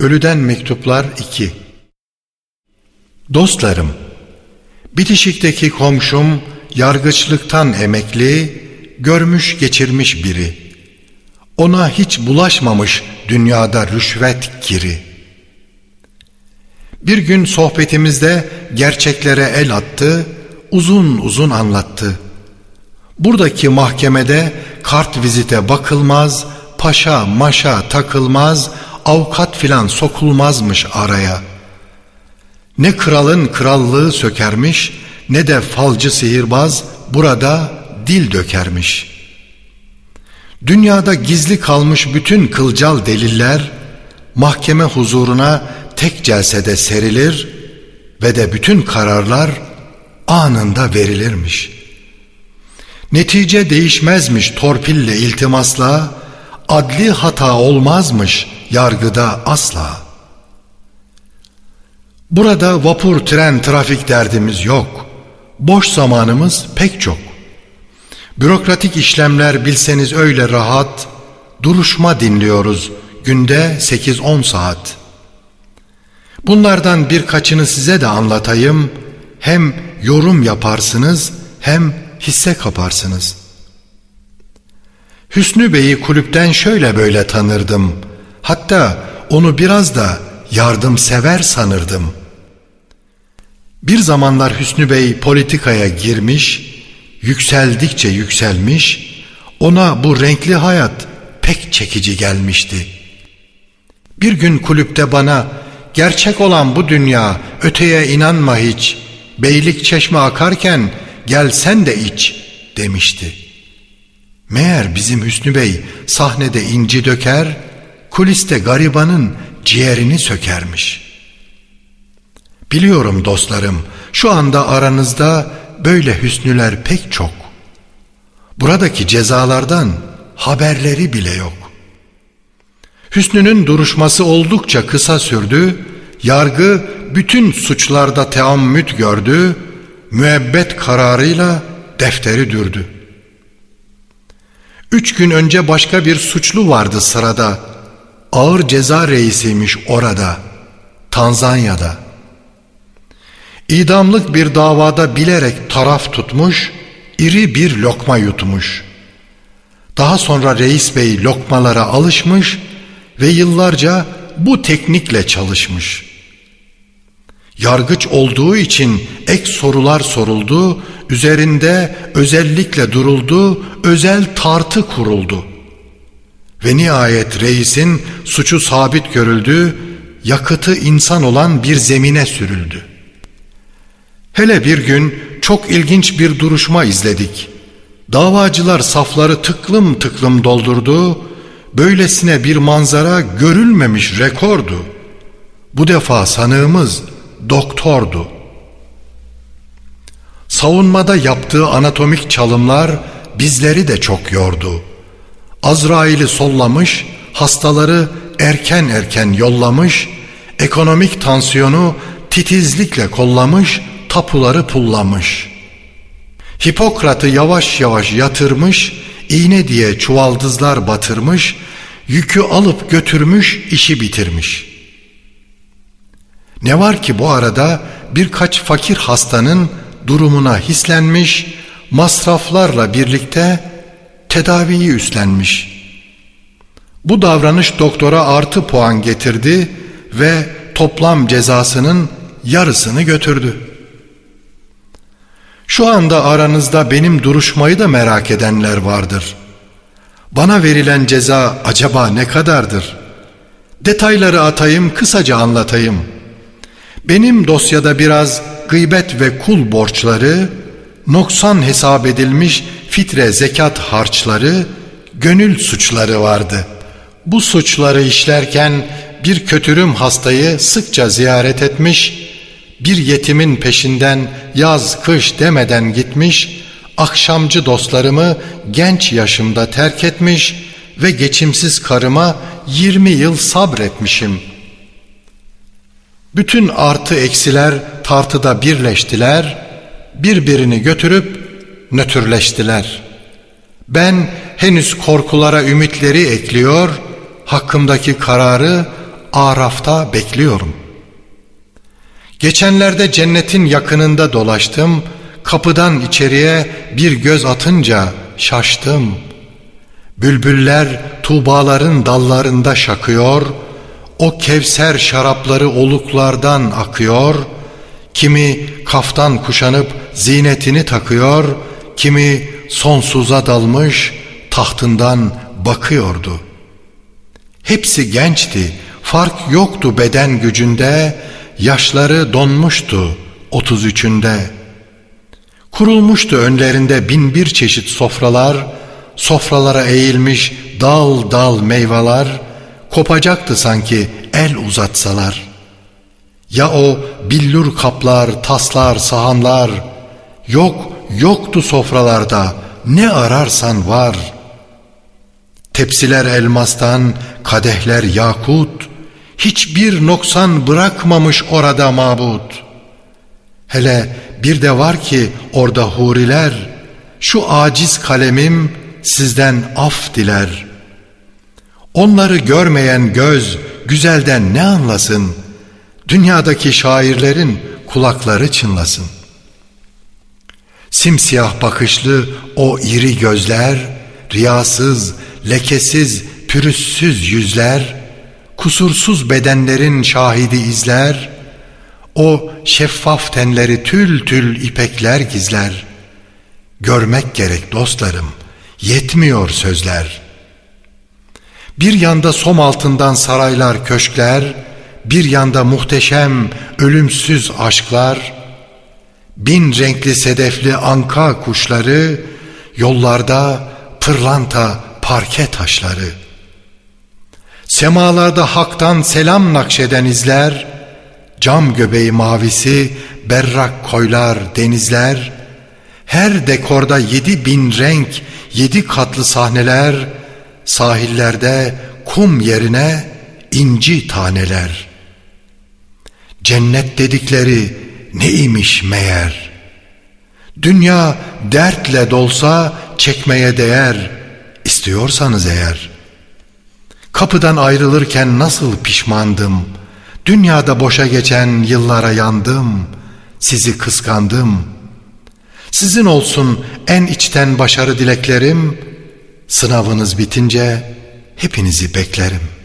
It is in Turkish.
Ölüden Mektuplar 2 Dostlarım, bitişikteki komşum yargıçlıktan emekli, görmüş geçirmiş biri. Ona hiç bulaşmamış dünyada rüşvet kiri. Bir gün sohbetimizde gerçeklere el attı, uzun uzun anlattı. Buradaki mahkemede kart vizite bakılmaz, paşa maşa takılmaz, avukat filan sokulmazmış araya. Ne kralın krallığı sökermiş ne de falcı sihirbaz burada dil dökermiş. Dünyada gizli kalmış bütün kılcal deliller mahkeme huzuruna tek celsede serilir ve de bütün kararlar anında verilirmiş. Netice değişmezmiş torpille iltimasla, adli hata olmazmış yargıda asla. Burada vapur, tren, trafik derdimiz yok. Boş zamanımız pek çok. Bürokratik işlemler bilseniz öyle rahat, duruşma dinliyoruz günde 8-10 saat. Bunlardan birkaçını size de anlatayım. Hem yorum yaparsınız hem hisse kaparsınız. Hüsnü Bey'i kulüpten şöyle böyle tanırdım. Hatta onu biraz da yardımsever sanırdım. Bir zamanlar Hüsnü Bey politikaya girmiş, yükseldikçe yükselmiş, ona bu renkli hayat pek çekici gelmişti. Bir gün kulüpte bana gerçek olan bu dünya öteye inanma hiç, beylik çeşme akarken gel sen de iç demişti. Meğer bizim Hüsnü Bey sahnede inci döker, kuliste garibanın ciğerini sökermiş. Biliyorum dostlarım, şu anda aranızda böyle hüsnüler pek çok. Buradaki cezalardan haberleri bile yok. Hüsnü'nün duruşması oldukça kısa sürdü, yargı bütün suçlarda teammüt gördü, müebbet kararıyla defteri dürdü. Üç gün önce başka bir suçlu vardı sırada. Ağır ceza reisiymiş orada, Tanzanya'da. İdamlık bir davada bilerek taraf tutmuş, iri bir lokma yutmuş. Daha sonra reis bey lokmalara alışmış ve yıllarca bu teknikle çalışmış. Yargıç olduğu için ek sorular soruldu, üzerinde özellikle duruldu, özel tartı kuruldu. Ve nihayet reisin suçu sabit görüldü, yakıtı insan olan bir zemine sürüldü. Hele bir gün çok ilginç bir duruşma izledik. Davacılar safları tıklım tıklım doldurdu, böylesine bir manzara görülmemiş rekordu. Bu defa sanığımız doktordu. Savunmada yaptığı anatomik çalımlar bizleri de çok yordu. Azrail'i sollamış, hastaları erken erken yollamış, ekonomik tansiyonu titizlikle kollamış, tapuları pullamış. Hipokrat'ı yavaş yavaş yatırmış, iğne diye çuvaldızlar batırmış, yükü alıp götürmüş, işi bitirmiş. Ne var ki bu arada birkaç fakir hastanın durumuna hislenmiş, masraflarla birlikte tedaviyi üstlenmiş. Bu davranış doktora artı puan getirdi ve toplam cezasının yarısını götürdü. Şu anda aranızda benim duruşmayı da merak edenler vardır. Bana verilen ceza acaba ne kadardır? Detayları atayım, kısaca anlatayım. Benim dosyada biraz gıybet ve kul borçları, noksan hesap edilmiş fitre zekat harçları, gönül suçları vardı. Bu suçları işlerken bir kötürüm hastayı sıkça ziyaret etmiş, bir yetimin peşinden yaz kış demeden gitmiş, akşamcı dostlarımı genç yaşımda terk etmiş ve geçimsiz karıma 20 yıl sabretmişim. Bütün artı eksiler tartıda birleştiler, birbirini götürüp nötrleştiler. Ben henüz korkulara ümitleri ekliyor, hakkımdaki kararı Araf'ta bekliyorum. Geçenlerde cennetin yakınında dolaştım. Kapıdan içeriye bir göz atınca şaştım. Bülbüller tuğbaların dallarında şakıyor. O kevser şarapları oluklardan akıyor. Kimi kaftan kuşanıp zinetini takıyor. Kimi sonsuza dalmış tahtından bakıyordu. Hepsi gençti, fark yoktu beden gücünde, yaşları donmuştu otuz üçünde. Kurulmuştu önlerinde bin bir çeşit sofralar, sofralara eğilmiş dal dal meyveler, kopacaktı sanki el uzatsalar. Ya o billur kaplar, taslar, sahanlar, yok yoktu sofralarda, ne ararsan var. Tepsiler elmastan, kadehler yakut, hiçbir noksan bırakmamış orada mabut. Hele bir de var ki orada huriler, şu aciz kalemim sizden af diler. Onları görmeyen göz güzelden ne anlasın? Dünyadaki şairlerin kulakları çınlasın. Simsiyah bakışlı o iri gözler, riyasız, lekesiz, pürüzsüz yüzler, kusursuz bedenlerin şahidi izler, o şeffaf tenleri tül tül ipekler gizler. Görmek gerek dostlarım, yetmiyor sözler. Bir yanda som altından saraylar, köşkler, bir yanda muhteşem, ölümsüz aşklar, bin renkli sedefli anka kuşları, yollarda pırlanta parke taşları. Semalarda haktan selam nakşeden izler, cam göbeği mavisi, berrak koylar, denizler, her dekorda yedi bin renk, yedi katlı sahneler, sahillerde kum yerine inci taneler. Cennet dedikleri neymiş meğer? Dünya dertle dolsa çekmeye değer, istiyorsanız eğer. Kapıdan ayrılırken nasıl pişmandım, dünyada boşa geçen yıllara yandım, sizi kıskandım. Sizin olsun en içten başarı dileklerim, sınavınız bitince hepinizi beklerim.''